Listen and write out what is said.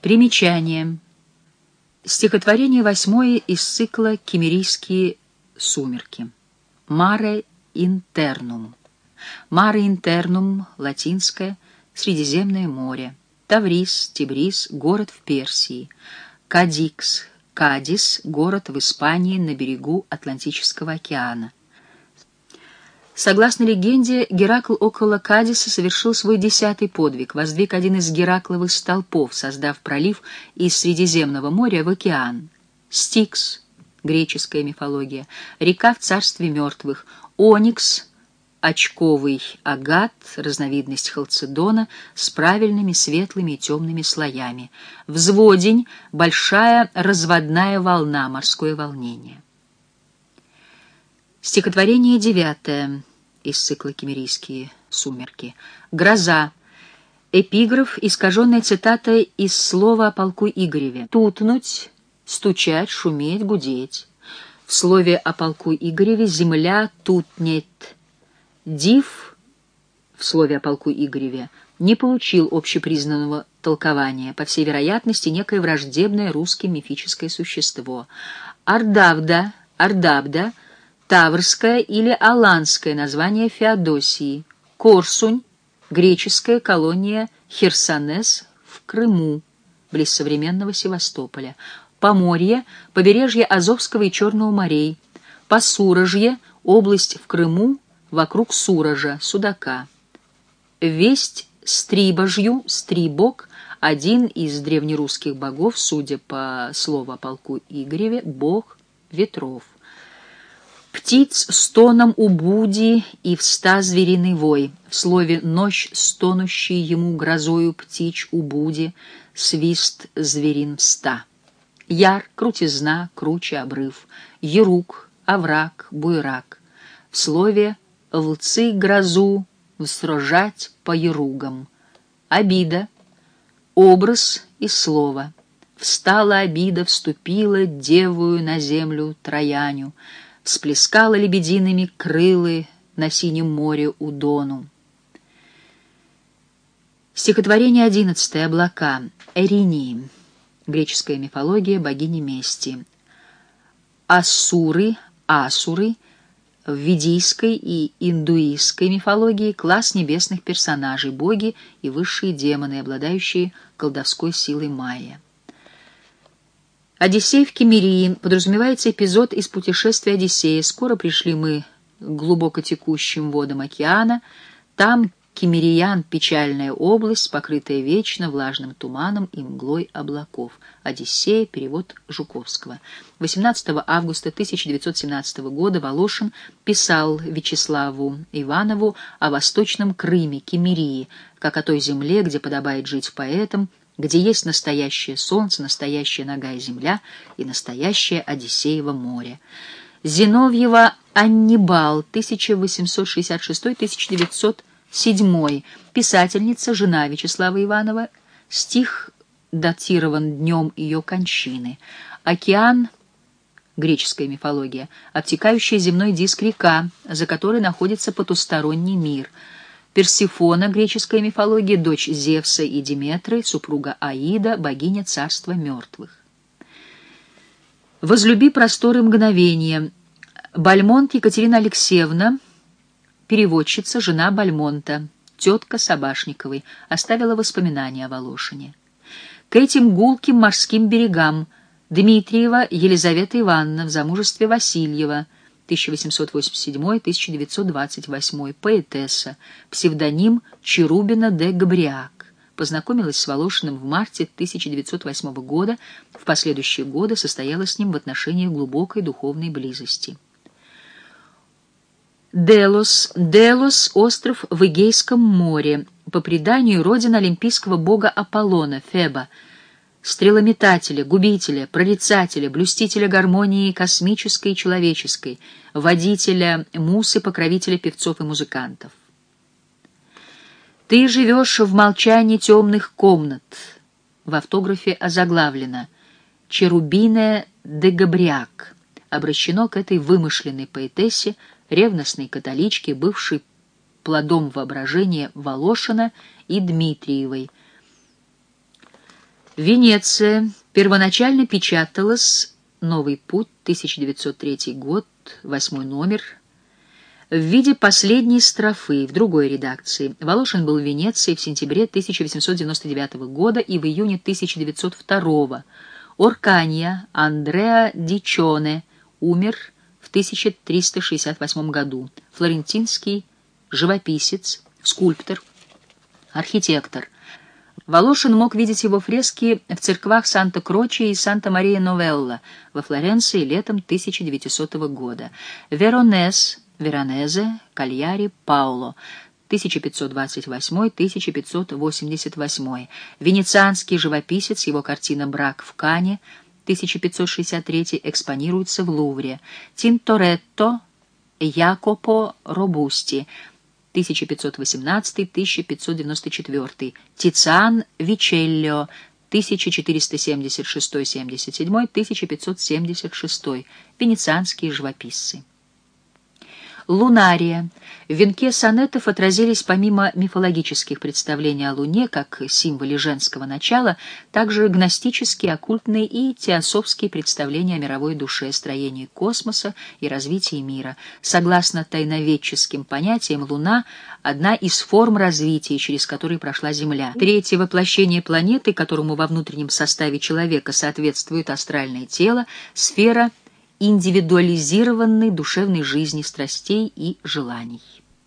Примечание. Стихотворение восьмое из цикла «Кемерийские сумерки». «Маре интернум». «Маре интернум» — латинское, Средиземное море. Таврис, Тибрис — город в Персии. Кадикс, Кадис — город в Испании на берегу Атлантического океана. Согласно легенде, Геракл около Кадиса совершил свой десятый подвиг, воздвиг один из Геракловых столпов, создав пролив из Средиземного моря в океан. Стикс, греческая мифология, река в царстве мертвых, Оникс, очковый агат, разновидность халцедона, с правильными светлыми и темными слоями. Взводень — большая разводная волна, морское волнение. Стихотворение девятое из цикла «Кемерийские сумерки». «Гроза». Эпиграф, искаженная цитата из слова о полку Игореве. «Тутнуть», «стучать», «шуметь», «гудеть». В слове о полку Игореве «земля тутнет». «Див» в слове о полку Игореве не получил общепризнанного толкования, по всей вероятности, некое враждебное русским мифическое существо. Ардавда, Ардабда — Таврское или Аланское название Феодосии, Корсунь, греческая колония Херсонес в Крыму, близ современного Севастополя, Поморье, побережье Азовского и Черного морей, Посуражье, область в Крыму, вокруг Суража, Судака. Весть Стрибожью, Стрибок, один из древнерусских богов, судя по слову о полку Игореве, бог ветров. Птиц стоном убуди и вста звериный вой. В слове «ночь стонущий ему грозою птич убуди», свист зверин вста. Яр, крутизна, круче обрыв, ерук, овраг, буйрак. В слове «лцы грозу» всрожать по еругам. Обида, образ и слово. Встала обида, вступила девую на землю Трояню, всплескала лебедиными крылы на синем море у Дону. Стихотворение одиннадцатое. Облака. Эринии. Греческая мифология, богини мести. Ассуры, асуры. В ведийской и индуистской мифологии класс небесных персонажей, боги и высшие демоны, обладающие колдовской силой майя. Одиссей в Кемерии подразумевается эпизод из путешествия Одиссея. Скоро пришли мы к глубоко текущим водам океана. Там Кемериян — печальная область, покрытая вечно влажным туманом и мглой облаков. Одиссея, перевод Жуковского. 18 августа 1917 года Волошин писал Вячеславу Иванову о Восточном Крыме, Кемерии, как о той земле, где подобает жить поэтам, где есть настоящее солнце, настоящая нога и земля и настоящее Одиссеево море. Зиновьева Аннибал, 1866-1907, писательница, жена Вячеслава Иванова, стих датирован днем ее кончины. Океан, греческая мифология, обтекающая земной диск река, за которой находится потусторонний мир — Персифона, греческая мифология, дочь Зевса и Диметры, супруга Аида, богиня царства мертвых. «Возлюби просторы мгновения». Бальмонт Екатерина Алексеевна, переводчица, жена Бальмонта, тетка Собашниковой, оставила воспоминания о Волошине. К этим гулким морским берегам Дмитриева Елизавета Ивановна в замужестве Васильева – 1887-1928, поэтесса, псевдоним Черубина де Габриак. Познакомилась с Волошиным в марте 1908 года, в последующие годы состояла с ним в отношениях глубокой духовной близости. Делос. Делос — остров в Эгейском море, по преданию родина олимпийского бога Аполлона, Феба — стрелометателя, губителя, прорицателя, блюстителя гармонии космической и человеческой, водителя мусы, покровителя певцов и музыкантов. Ты живешь в молчании темных комнат. В автографе озаглавлено «Черубиная де Габриак», обращено к этой вымышленной поэтессе, ревностной католичке, бывшей плодом воображения Волошина и Дмитриевой, Венеция. Первоначально печаталась «Новый путь», 1903 год, восьмой номер, в виде последней строфы в другой редакции. Волошин был в Венеции в сентябре 1899 года и в июне 1902 Орканья Андреа Дичоне умер в 1368 году. Флорентинский живописец, скульптор, архитектор. Волошин мог видеть его фрески в церквах Санта-Кроче и Санта-Мария-Новелла во Флоренции летом 1900 года. Веронес, Веронезе, Кальяри, Пауло 1528-1588. Венецианский живописец, его картина «Брак в Кане» 1563 экспонируется в Лувре. Тинторетто, Якопо Робусти 1518-1594. Тициан Вичеллио 1476-77-1576. Венецианские живописцы. Лунария. В венке сонетов отразились помимо мифологических представлений о Луне как символе женского начала, также гностические, оккультные и теософские представления о мировой душе, строении космоса и развитии мира. Согласно тайноведческим понятиям, Луна — одна из форм развития, через которые прошла Земля. Третье воплощение планеты, которому во внутреннем составе человека соответствует астральное тело, сфера — индивидуализированной душевной жизни, страстей и желаний.